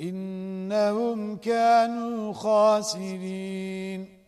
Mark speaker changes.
Speaker 1: إنهم كانوا خاسرين.